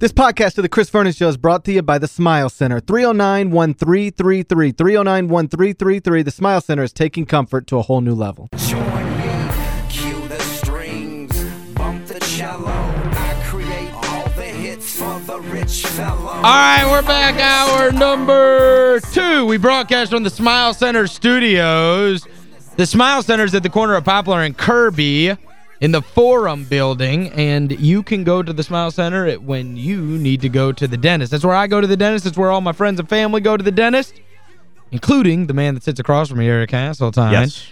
This podcast of the Chris Vernon Show is brought to you by the Smile Center. 309-1333. 309-1333. The Smile Center is taking comfort to a whole new level. Join me, cue the strings, bump the cello. I create all the hits for the rich fellow. All right, we're back. Hour number two. We broadcast from the Smile Center studios. The Smile Center is at the corner of Poplar and Kirby in the Forum building, and you can go to the Smile Center when you need to go to the dentist. That's where I go to the dentist. That's where all my friends and family go to the dentist, including the man that sits across from me, Eric Hasseltine. Yes.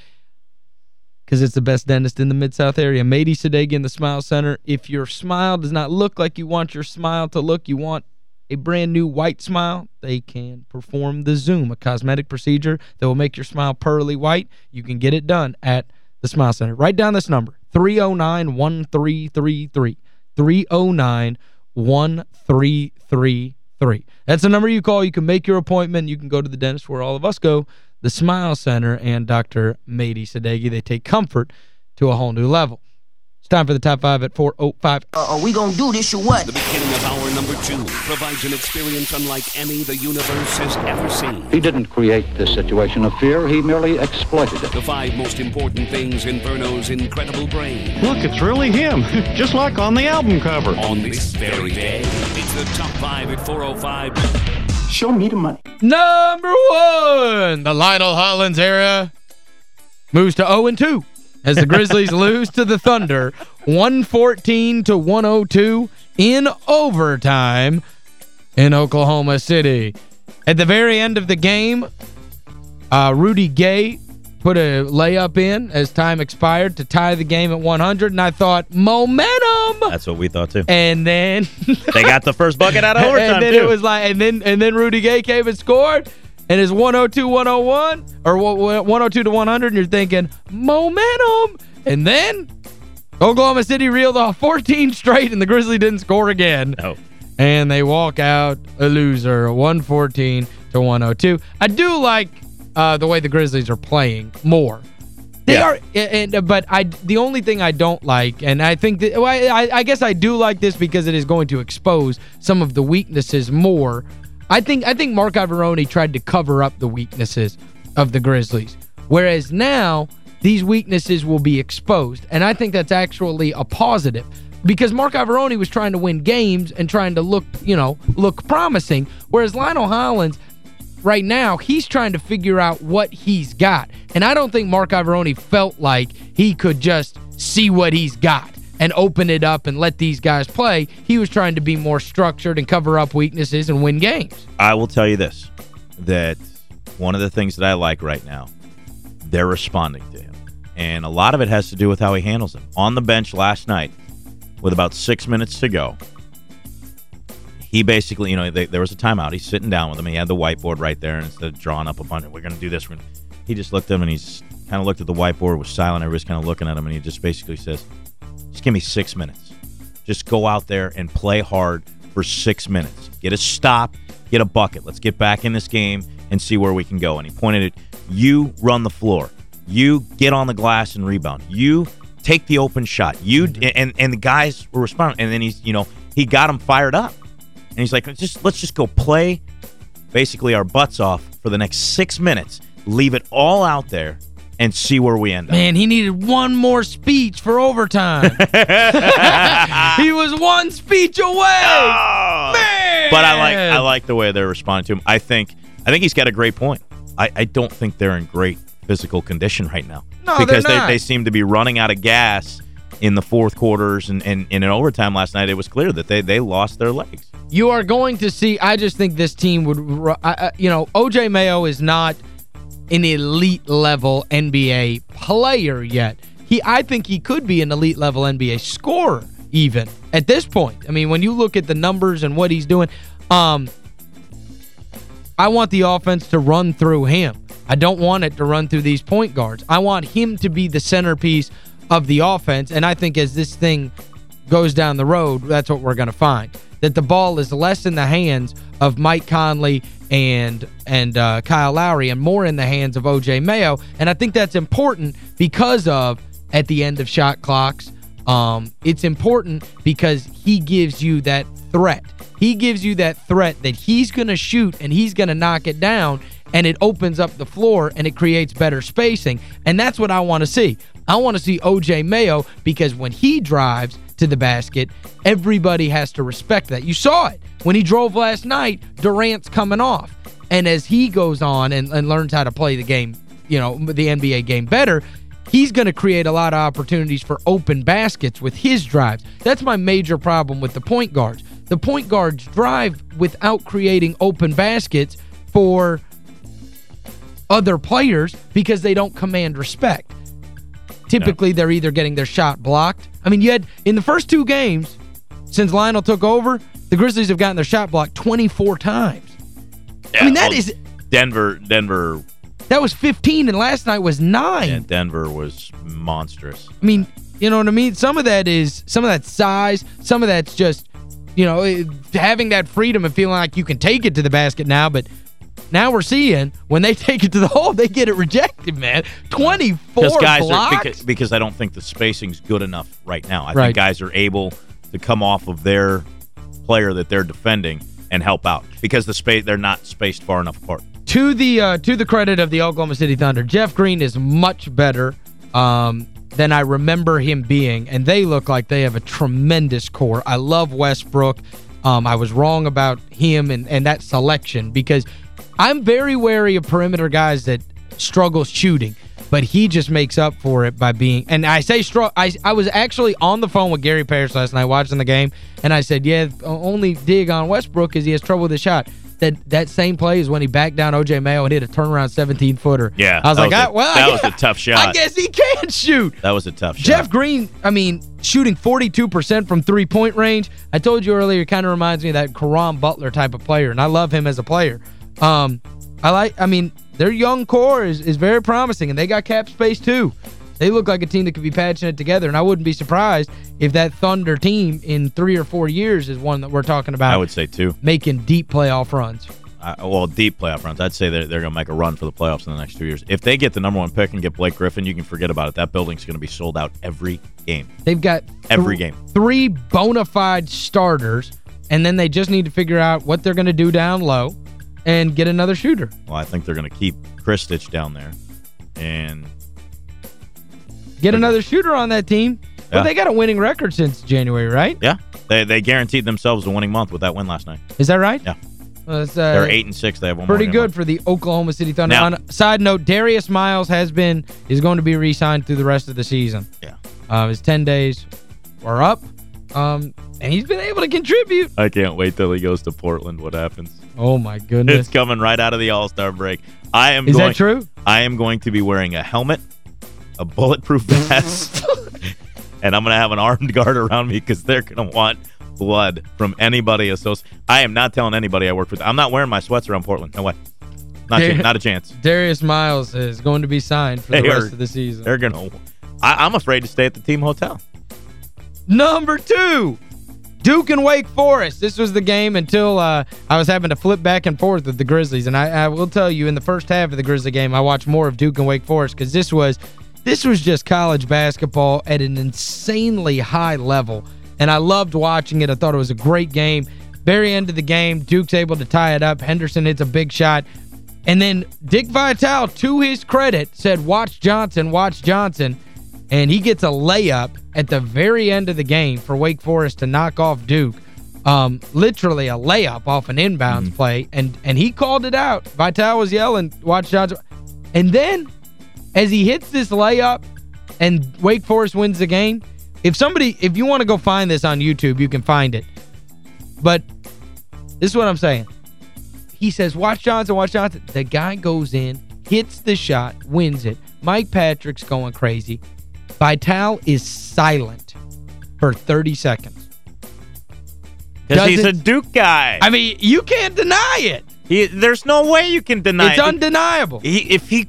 Because it's the best dentist in the Mid-South area. Mady Sadeghi in the Smile Center. If your smile does not look like you want your smile to look, you want a brand new white smile, they can perform the Zoom, a cosmetic procedure that will make your smile pearly white. You can get it done at the Smile Center. Write down this number, 309-1333. 309-1333. That's the number you call. You can make your appointment. You can go to the dentist where all of us go, the Smile Center and Dr. Mady Sadeghi. They take comfort to a whole new level. It's time for the top five at 405. Uh, are we gonna do this or what? The beginning of hour number two provides an experience unlike any the universe has ever seen. He didn't create this situation of fear, he merely exploited it. The five most important things in Verno's incredible brain. Look, it's really him, just like on the album cover. On this very day, it's the top five at 405. Show me the money. Number one, the Lionel Hollins era moves to 0-2 as the Grizzlies lose to the Thunder 114 to 102 in overtime in Oklahoma City. At the very end of the game, uh, Rudy Gay put a layup in as time expired to tie the game at 100, and I thought, momentum! That's what we thought, too. And then... they got the first bucket out of overtime, And then too. it was like, and then and then Rudy Gay came and scored, and it's 102-101, or 102 to 100, and you're thinking, momentum! And then Oklahoma City reeled off 14 straight, and the Grizzlies didn't score again. No. And they walk out a loser, 114 to 102. I do like uh, the way the Grizzlies are playing more. They Yeah. are, and but I the only thing I don't like, and I think that well, I, I guess I do like this because it is going to expose some of the weaknesses more. I think I think Marc Iavaroni tried to cover up the weaknesses of the Grizzlies, whereas now these weaknesses will be exposed, and I think that's actually a positive because Marc Iavaroni was trying to win games and trying to look, you know, look promising, whereas Lionel Hollins right now, he's trying to figure out what he's got. And I don't think Marc Iavaroni felt like he could just see what he's got and open it up and let these guys play. He was trying to be more structured and cover up weaknesses and win games. I will tell you this, that one of the things that I like right now, they're responding to him. And a lot of it has to do with how he handles them. On the bench last night, with about six minutes to go, he basically, you know, they, there was a timeout. He's sitting down with him. He had the whiteboard right there, and instead of drawing up a bunch, we're going to do this. He just looked at him, and he's kind of looked at the whiteboard, was silent. Everybody's kind of looking at him, and he just basically says, just give me six minutes. Just go out there and play hard for six minutes. Get a stop, get a bucket. Let's get back in this game and see where we can go. And he pointed at you run the floor. You get on the glass and rebound. You take the open shot. You mm-hmm. and and the guys were responding. And then he's, you know, he got them fired up. And he's like, just let's just go play basically our butts off for the next six minutes. Leave it all out there and see where we end up. Man, he needed one more speech for overtime. he was one speech away. Oh! Man! But I like I like the way they're responding to him. I think I think he's got a great point. I, I don't think they're in great physical condition right now. No, they're because not. They, they seem to be running out of gas in the fourth quarters and, and, and in overtime last night it was clear that they, they lost their legs. You are going to see, I just think this team would, ru- I- I- you know, O.J. Mayo is not an elite level NBA player yet. He, I think he could be an elite level NBA scorer even at this point. I mean, when you look at the numbers and what he's doing, um, I want the offense to run through him. I don't want it to run through these point guards. I want him to be the centerpiece of the offense, and I think as this thing goes down the road, that's what we're going to find. That the ball is less in the hands of Mike Conley and and uh, Kyle Lowry and more in the hands of O.J. Mayo. And I think that's important because of, at the end of shot clocks, Um, it's important because he gives you that threat. He gives you that threat that he's going to shoot and he's going to knock it down and it opens up the floor and it creates better spacing. And that's what I want to see. I want to see O.J. Mayo because when he drives to the basket, everybody has to respect that. You saw it. When he drove last night, Durant's coming off. And as he goes on and, and learns how to play the game, you know, the NBA game better, he's going to create a lot of opportunities for open baskets with his drives. That's my major problem with the point guards. The point guards drive without creating open baskets for other players because they don't command respect. Typically, no. they're either getting their shot blocked. I mean, you had, in the first two games, since Lionel took over, the Grizzlies have gotten their shot blocked 24 times. Yeah, I mean, that well, is Denver, Denver... That was 15, and last night was 9. Yeah, Denver was monstrous. I mean, you know what I mean? Some of that is, some of that size, some of that's just, you know, eh, having that freedom and feeling like you can take it to the basket now, but now we're seeing when they take it to the hole, they get it rejected, man. 24 because guys blocks? Are, because, because, I don't think the spacing's good enough right now. I right. think guys are able to come off of their player that they're defending and help out because the space they're not spaced far enough apart. To the uh, to the credit of the Oklahoma City Thunder, Jeff Green is much better um, than I remember him being, and they look like they have a tremendous core. I love Westbrook. Um, I was wrong about him and, and that selection because – I'm very wary of perimeter guys that struggle shooting, but he just makes up for it by being and I say I I was actually on the phone with Gary Parrish last night watching the game and I said, "Yeah, only dig on Westbrook is he has trouble with the shot." That that same play is when he backed down O.J. Mayo and hit a turnaround 17-footer. Yeah. I was like, was a, well, that was a tough shot. I guess he can't shoot. That was a tough shot. Jeff Green, I mean, shooting 42% from three-point range. I told you earlier, kind of reminds me of that Caron Butler type of player, and I love him as a player. Um, I like, I mean, their young core is, is very promising, and they got cap space too. They look like a team that could be patching it together, and I wouldn't be surprised if that Thunder team in three or four years is one that we're talking about. I would say, too. Making deep playoff runs. Uh, well, deep playoff runs. I'd say they're, they're going to make a run for the playoffs in the next two years. If they get the number one pick and get Blake Griffin, you can forget about it. That building's going to be sold out every game. They've got every game. Three bona fide starters, and then they just need to figure out what they're going to do down low and get another shooter. Well, I think they're going to keep Krstic down there and get another shooter on that team. Yeah. Well, they got a winning record since January, right? Yeah. They they guaranteed themselves a winning month with that win last night. Is that right? Yeah. Well, uh, They're 8 and 6. They have one Pretty good for the Oklahoma City Thunder. Now, on side note, Darius Miles has been is going to be re-signed through the rest of the season. Yeah. Uh, his 10 days are up. Um, and he's been able to contribute. I can't wait till he goes to Portland. What happens? Oh, my goodness. It's coming right out of the All-Star break. I am Is going, that true? I am going to be wearing a helmet, a bulletproof vest, and I'm going to have an armed guard around me because they're going to want blood from anybody associated. I am not telling anybody I work with. I'm not wearing my sweats around Portland. No way. Not, Dar not a chance. Darius Miles is going to be signed for they the rest of the season. They're going to... I'm afraid to stay at the team hotel. Number two, Duke and Wake Forest. This was the game until uh, I was having to flip back and forth with the Grizzlies. And I, I will tell you, in the first half of the Grizzly game, I watched more of Duke and Wake Forest because this was this was just college basketball at an insanely high level. And I loved watching it. I thought it was a great game. Very end of the game, Duke's able to tie it up. Henderson hits a big shot. And then Dick Vitale, to his credit, said, watch Johnson, watch Johnson and he gets a layup at the very end of the game for Wake Forest to knock off Duke. Um, literally a layup off an inbounds mm -hmm. play, and and he called it out. Vitale was yelling, watch Johnson. And then, as he hits this layup and Wake Forest wins the game, if somebody, if you want to go find this on YouTube, you can find it. But this is what I'm saying. He says, watch Johnson, watch Johnson. The guy goes in, hits the shot, wins it. Mike Patrick's going crazy. Vitale is silent for 30 seconds. Because he's a Duke guy. I mean, you can't deny it. He, there's no way you can deny it's it. It's undeniable. He, if he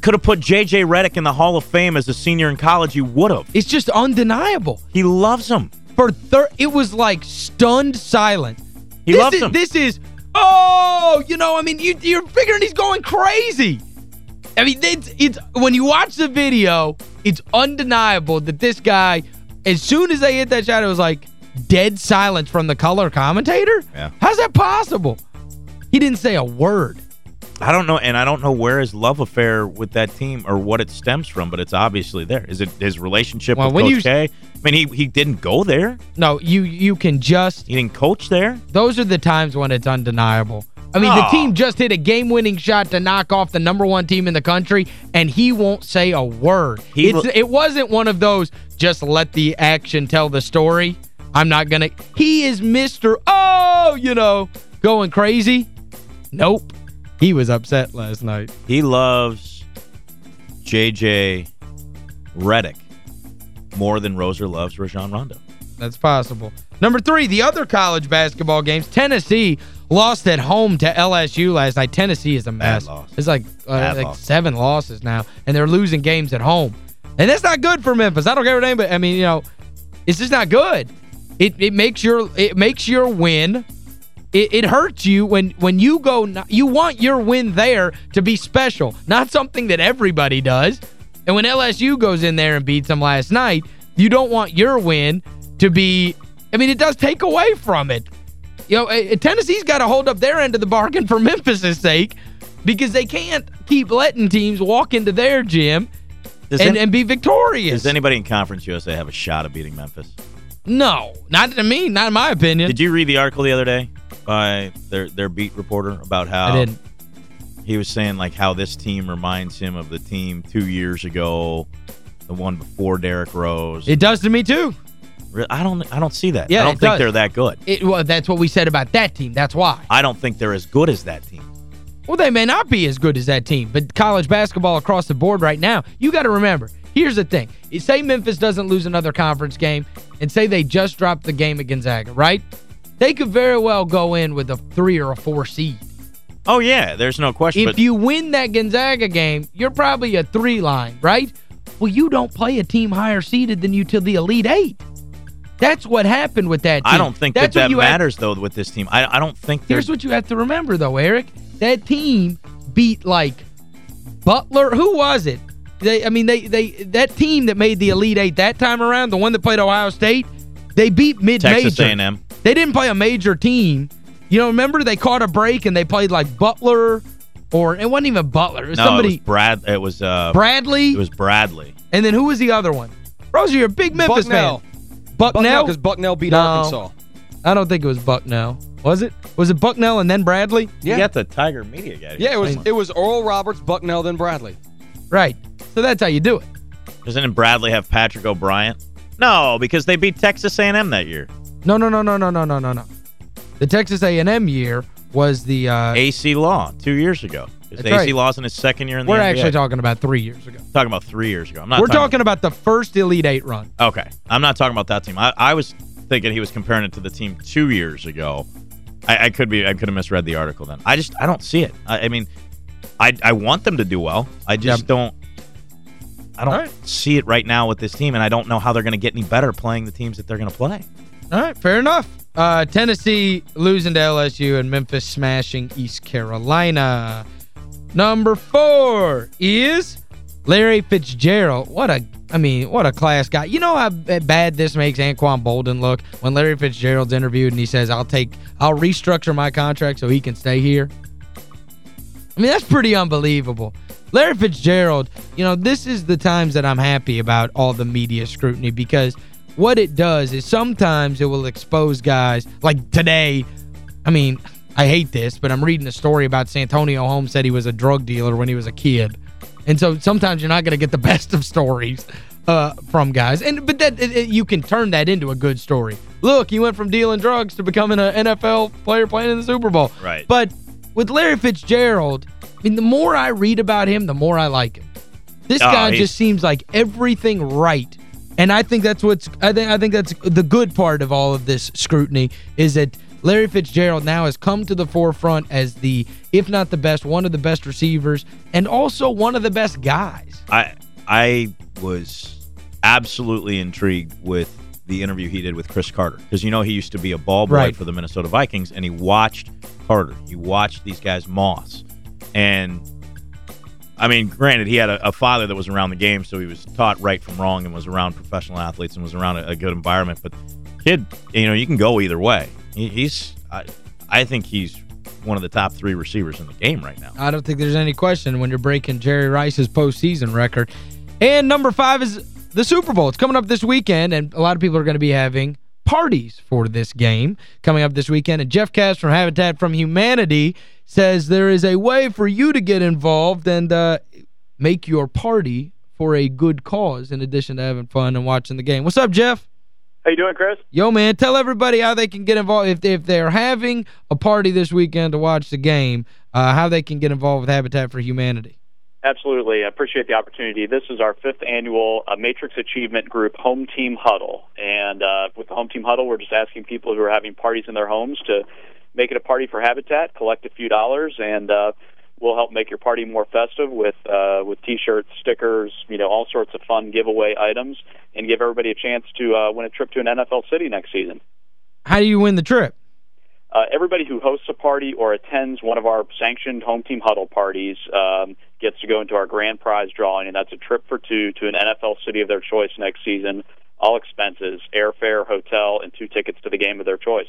could have put J.J. Redick in the Hall of Fame as a senior in college, he would have. It's just undeniable. He loves him. For thir It was like stunned silence. He this loves is, him. This is, oh, you know, I mean, you, you're figuring he's going crazy. I mean, it's, it's when you watch the video, it's undeniable that this guy, as soon as they hit that shot, it was like dead silence from the color commentator? Yeah. How's that possible? He didn't say a word. I don't know, and I don't know where his love affair with that team or what it stems from, but it's obviously there. Is it his relationship Well, with when Coach you- K? I mean, he, he didn't go there. No, you you can just He didn't coach there. those are the times when it's undeniable. I mean, the team just hit a game-winning shot to knock off the number one team in the country, and he won't say a word. It wasn't one of those, just let the action tell the story. I'm not going to... He is Mr. Oh, you know, going crazy. Nope. He was upset last night. He loves J.J. Redick more than Roser loves Rajon Rondo. That's possible. Number three, the other college basketball games. Tennessee lost at home to LSU last night. Tennessee is a mess. It's like, uh, like loss. seven losses now, and they're losing games at home. And that's not good for Memphis. I don't care what anybody, I mean, you know, it's just not good. It it makes your it makes your win it, it hurts you when when you go you want your win there to be special, not something that everybody does. And when LSU goes in there and beats them last night, you don't want your win to be I mean, it does take away from it. You know, eh, Tennessee's got to hold up their end of the bargain for Memphis' sake because they can't keep letting teams walk into their gym Does, and, any- and be victorious. does anybody in Conference USA have a shot of beating Memphis? no, not to me, not in my opinion. Did you read the article the other day by their their beat reporter about how I didn't. he was saying like how this team reminds him of the team two years ago, the one before Derrick Rose. It does to me too. I don't I don't see that. Yeah, I don't think does. they're that good. It, well, that's what we said about that team. That's why. I don't think they're as good as that team. Well, they may not be as good as that team, but college basketball across the board right now, you got to remember, here's the thing. Say Memphis doesn't lose another conference game, and say they just dropped the game at Gonzaga, right? They could very well go in with a three or a four seed. Oh yeah, there's no question. If you win that Gonzaga game, you're probably a three line, right? Well, you don't play a team higher seeded than you till the Elite Eight. That's what happened with that team. I don't think That's that that you have- matters though with this team. I I don't think they're Here's what you have to remember, though, Eric. That team beat, like, Butler. Who was it? They, I mean, they they that team that made the Elite Eight that time around, the one that played Ohio State, they beat mid-major. Texas A&M. They didn't play a major team. You know, remember they caught a break and they played, like, Butler, or it wasn't even Butler. It was No, somebody, it was Brad it was uh Bradley, it was Bradley. and then who was the other one? Rosie, you're a big Memphis Bucknell. fan. Bucknell? because Bucknell beat No. Arkansas. I don't think it was Bucknell. Was it? Was it Bucknell and then Bradley? Yeah. You got the Tiger Media guy. Yeah, it was it was Oral Roberts, Bucknell, then Bradley. Right. So that's how you do it. Doesn't Bradley have Patrick O'Bryant? No, because they beat Texas A&M that year. No, no, no, no, no, no, no, no, no. The Texas A&M year was the uh, Acie Law two years ago. Is That's Acie right. Law's in his second year in the We're NBA? actually talking about three years ago. talking about three years ago. I'm not We're talking about the first Elite Eight run. Okay. I'm not talking about that team. I, I was thinking he was comparing it to the team two years ago. I, I could be I could have misread the article then. I just I don't see it. I, I mean, I I want them to do well. I just Yeah. don't I don't right. see it right now with this team, and I don't know how they're going to get any better playing the teams that they're going to play. All right, fair enough. Uh, Tennessee losing to LSU and Memphis smashing East Carolina. Number four is Larry Fitzgerald. What a, I mean, what a class guy. You know how bad this makes Anquan Boldin look when Larry Fitzgerald's interviewed and he says, I'll take, I'll restructure my contract so he can stay here. I mean, that's pretty unbelievable. Larry Fitzgerald, you know, this is the times that I'm happy about all the media scrutiny because what it does is sometimes it will expose guys, like today, I mean, I hate this, but I'm reading a story about Santonio Holmes said he was a drug dealer when he was a kid. And so sometimes you're not going to get the best of stories uh, from guys. and But that it, it- you can turn that into a good story. Look, he went from dealing drugs to becoming an NFL player playing in the Super Bowl. Right. But with Larry Fitzgerald, I mean, the more I read about him, the more I like him. This Oh, guy just seems like everything right. And I think that's what's I think I think that's the good part of all of this scrutiny is that Larry Fitzgerald now has come to the forefront as the if not the best, one of the best receivers and also one of the best guys. I I was absolutely intrigued with the interview he did with Cris Carter because you know he used to be a ball boy Right. for the Minnesota Vikings and he watched Carter. He watched these guys Moss and I mean, granted, he had a, a, father that was around the game, so he was taught right from wrong and was around professional athletes and was around a, a good environment. But kid, you know, you can go either way. He, he's, I, I think he's one of the top three receivers in the game right now. I don't think there's any question when you're breaking Jerry Rice's postseason record. And number five is the Super Bowl. It's coming up this weekend, and a lot of people are going to be having parties for this game coming up this weekend. And Jeff Cass from Habitat from Humanity says there is a way for you to get involved and uh, make your party for a good cause in addition to having fun and watching the game. What's up, Jeff? How you doing, Chris? Yo, man, tell everybody how they can get involved. If, if they're having a party this weekend to watch the game, uh, how they can get involved with Habitat for Humanity. Absolutely. I appreciate the opportunity. This is our fifth annual uh, Matrix Achievement Group Home Team Huddle. And uh, with the Home Team Huddle, we're just asking people who are having parties in their homes to make it a party for Habitat, collect a few dollars, and uh, we'll help make your party more festive with uh, with T-shirts, stickers, you know, all sorts of fun giveaway items, and give everybody a chance to uh, win a trip to an NFL city next season. How do you win the trip? Uh, everybody who hosts a party or attends one of our sanctioned home team huddle parties um, gets to go into our grand prize drawing, and that's a trip for two to an NFL city of their choice next season. All expenses, airfare, hotel, and two tickets to the game of their choice.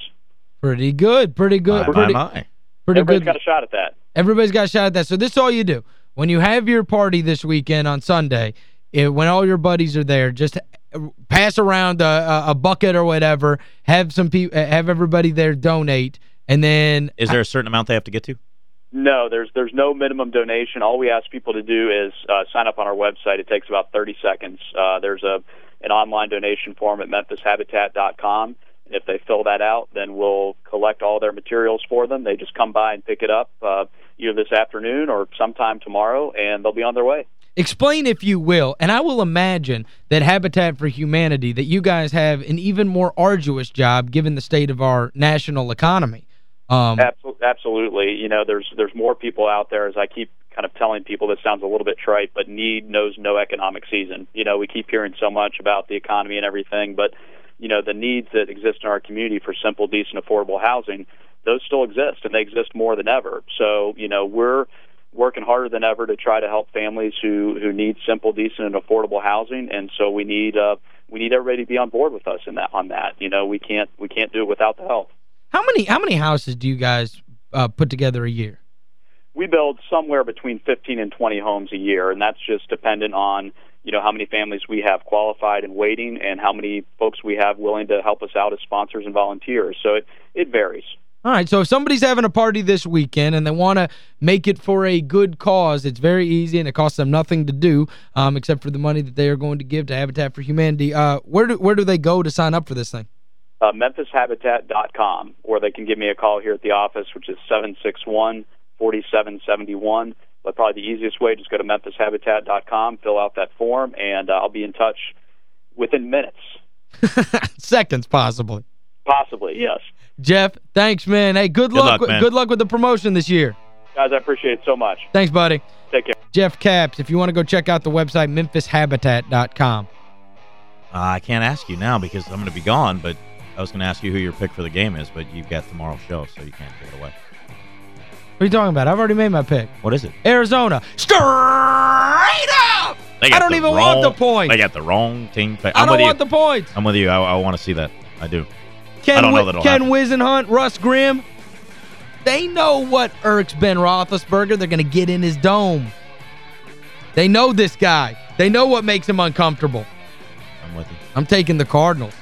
Pretty good. Pretty good. My, pretty, my, my. pretty Everybody's good. got a shot at that. Everybody's got a shot at that. So this is all you do. When you have your party this weekend on Sunday, it, when all your buddies are there, just pass around a, a bucket or whatever, have some people have everybody there donate, and then... Is there a certain amount they have to get to? No, there's there's no minimum donation. All we ask people to do is uh, sign up on our website. It takes about 30 seconds. Uh, there's a an online donation form at memphishabitat.com. If they fill that out, then we'll collect all their materials for them. They just come by and pick it up uh, either this afternoon or sometime tomorrow, and they'll be on their way. Explain, if you will, and I will imagine that Habitat for Humanity, that you guys have an even more arduous job given the state of our national economy. Um, Absolutely. You know, there's there's more people out there, as I keep kind of telling people, this sounds a little bit trite, but need knows no economic season. You know, we keep hearing so much about the economy and everything, but you know, the needs that exist in our community for simple, decent, affordable housing, those still exist, and they exist more than ever. So, you know, we're working harder than ever to try to help families who who need simple, decent, and affordable housing, and so we need uh, we need everybody to be on board with us in that on that. You know, we can't we can't do it without the help. How many how many houses do you guys uh, put together a year? We build somewhere between 15 and 20 homes a year, and that's just dependent on you know how many families we have qualified and waiting and how many folks we have willing to help us out as sponsors and volunteers so it it varies all right, so if somebody's having a party this weekend and they want to make it for a good cause, it's very easy and it costs them nothing to do um, except for the money that they are going to give to Habitat for Humanity. Uh, where do where do they go to sign up for this thing? Uh, MemphisHabitat.com, or they can give me a call here at the office, which is 761-4771. But probably the easiest way, just go to MemphisHabitat.com, fill out that form, and uh, I'll be in touch within minutes. Seconds, possibly. Possibly, yes. Jeff, thanks, man. Hey, good, Good luck. luck, man. Good luck with the promotion this year. Guys, I appreciate it so much. Thanks, buddy. Take care. Jeff Capps, if you want to go check out the website, memphishabitat.com. Uh, I can't ask you now because I'm going to be gone, but I was going to ask you who your pick for the game is, but you've got tomorrow's show, so you can't take it away. What are you talking about? I've already made my pick. What is it? Arizona. Straight up! I don't even wrong, want the points. They got the wrong team. pick. I I'm don't with want you. the points. I'm with you. I, I want to see that. I do. Ken, I don't know that'll Ken. Whisenhunt, Russ Grimm, they know what irks Ben Roethlisberger. They're going to get in his dome. They know this guy. They know what makes him uncomfortable. I'm with you. I'm taking the Cardinals.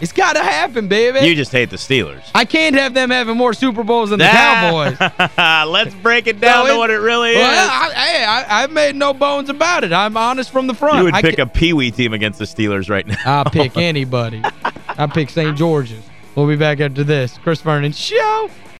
It's got to happen, baby. You just hate the Steelers. I can't have them having more Super Bowls than the Ah. Cowboys. Let's break it down No, to what it really Well, is. I, hey, I, I've made no bones about it. I'm honest from the front. you would I pick a Pee-wee team against the Steelers right now. I'll pick anybody. I'll pick St. George's. We'll be back after this. Chris Vernon Show.